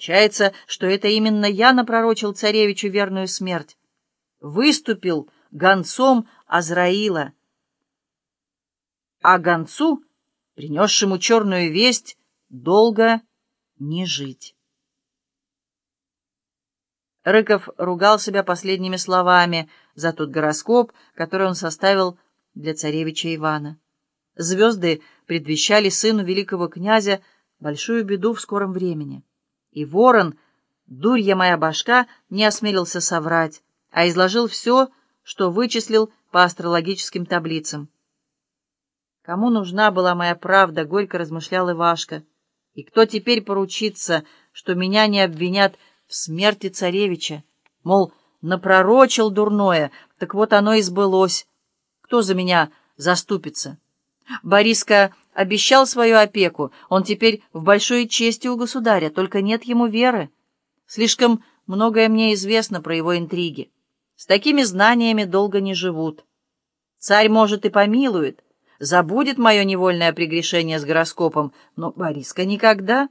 Получается, что это именно я напророчил царевичу верную смерть. Выступил гонцом Азраила. А гонцу, принесшему черную весть, долго не жить. Рыков ругал себя последними словами за тот гороскоп, который он составил для царевича Ивана. Звезды предвещали сыну великого князя большую беду в скором времени. И ворон, дурья моя башка, не осмелился соврать, а изложил все, что вычислил по астрологическим таблицам. Кому нужна была моя правда, горько размышлял Ивашка. И кто теперь поручится, что меня не обвинят в смерти царевича? Мол, напророчил дурное, так вот оно и сбылось. Кто за меня заступится? Бориска обещал свою опеку, он теперь в большой чести у государя, только нет ему веры. Слишком многое мне известно про его интриги. С такими знаниями долго не живут. Царь, может, и помилует, забудет мое невольное прегрешение с гороскопом, но Бориска никогда.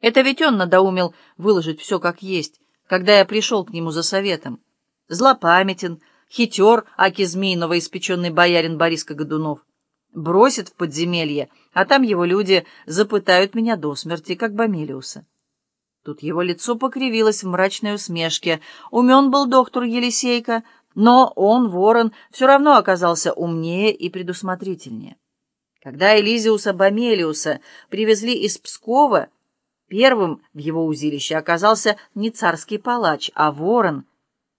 Это ведь он надоумел выложить все как есть, когда я пришел к нему за советом. Злопамятен, хитер, аки змей новоиспеченный боярин Бориска Годунов бросит в подземелье, а там его люди запытают меня до смерти, как Бомелиуса. Тут его лицо покривилось в мрачной усмешке. Умен был доктор Елисейка, но он, ворон, все равно оказался умнее и предусмотрительнее. Когда Элизиуса Бомелиуса привезли из Пскова, первым в его узилище оказался не царский палач, а ворон,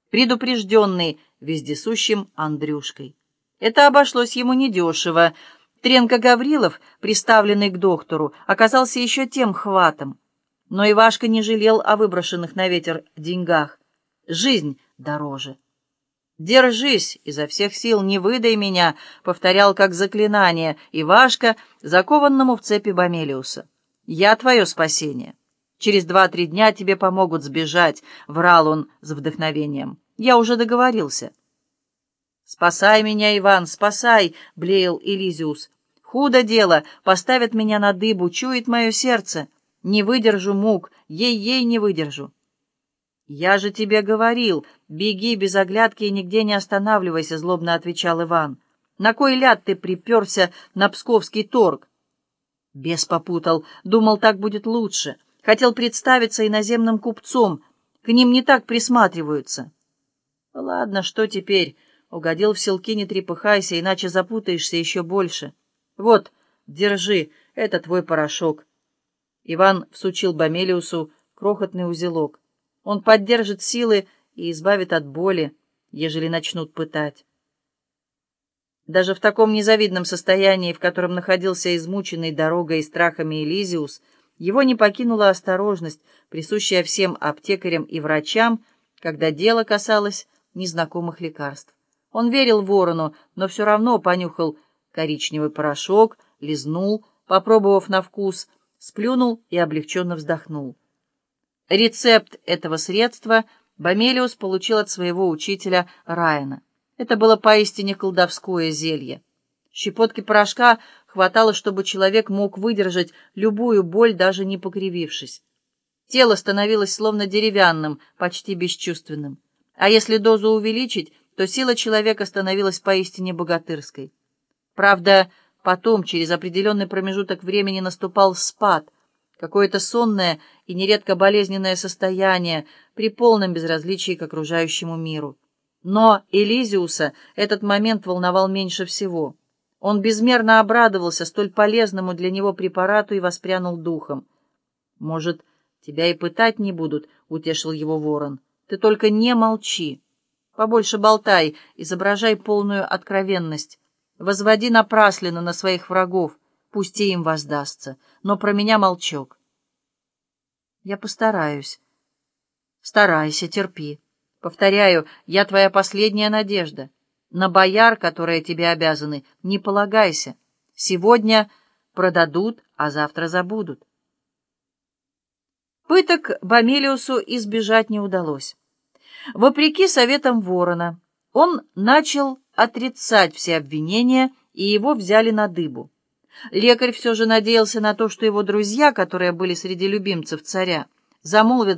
предупрежденный вездесущим Андрюшкой. Это обошлось ему недешево. Тренко Гаврилов, приставленный к доктору, оказался еще тем хватом. Но Ивашка не жалел о выброшенных на ветер деньгах. Жизнь дороже. «Держись, изо всех сил не выдай меня», — повторял как заклинание Ивашка, закованному в цепи Бомелиуса. «Я твое спасение. Через два-три дня тебе помогут сбежать», — врал он с вдохновением. «Я уже договорился». «Спасай меня, Иван, спасай!» — блеял Элизиус. «Худо дело, поставят меня на дыбу, чует мое сердце. Не выдержу мук, ей-ей не выдержу». «Я же тебе говорил, беги без оглядки и нигде не останавливайся», — злобно отвечал Иван. «На кой ляд ты приперся на псковский торг?» Бес попутал, думал, так будет лучше. Хотел представиться иноземным купцом, к ним не так присматриваются. «Ладно, что теперь?» Угодил в селки, не трепыхайся, иначе запутаешься еще больше. Вот, держи, это твой порошок. Иван всучил Бомелиусу крохотный узелок. Он поддержит силы и избавит от боли, ежели начнут пытать. Даже в таком незавидном состоянии, в котором находился измученный дорогой и страхами Элизиус, его не покинула осторожность, присущая всем аптекарям и врачам, когда дело касалось незнакомых лекарств. Он верил ворону, но все равно понюхал коричневый порошок, лизнул, попробовав на вкус, сплюнул и облегченно вздохнул. Рецепт этого средства Бомелиус получил от своего учителя Райана. Это было поистине колдовское зелье. Щепотки порошка хватало, чтобы человек мог выдержать любую боль, даже не покривившись. Тело становилось словно деревянным, почти бесчувственным. А если дозу увеличить, то сила человека становилась поистине богатырской. Правда, потом, через определенный промежуток времени, наступал спад, какое-то сонное и нередко болезненное состояние при полном безразличии к окружающему миру. Но Элизиуса этот момент волновал меньше всего. Он безмерно обрадовался столь полезному для него препарату и воспрянул духом. «Может, тебя и пытать не будут?» — утешил его ворон. «Ты только не молчи». Побольше болтай, изображай полную откровенность. Возводи напрасленно на своих врагов, пусть и им воздастся, но про меня молчок. Я постараюсь. Старайся, терпи. Повторяю, я твоя последняя надежда. На бояр, которые тебе обязаны, не полагайся. Сегодня продадут, а завтра забудут. Пыток Бомелиусу избежать не удалось. Вопреки советам Ворона, он начал отрицать все обвинения, и его взяли на дыбу. Лекарь все же надеялся на то, что его друзья, которые были среди любимцев царя, замолвят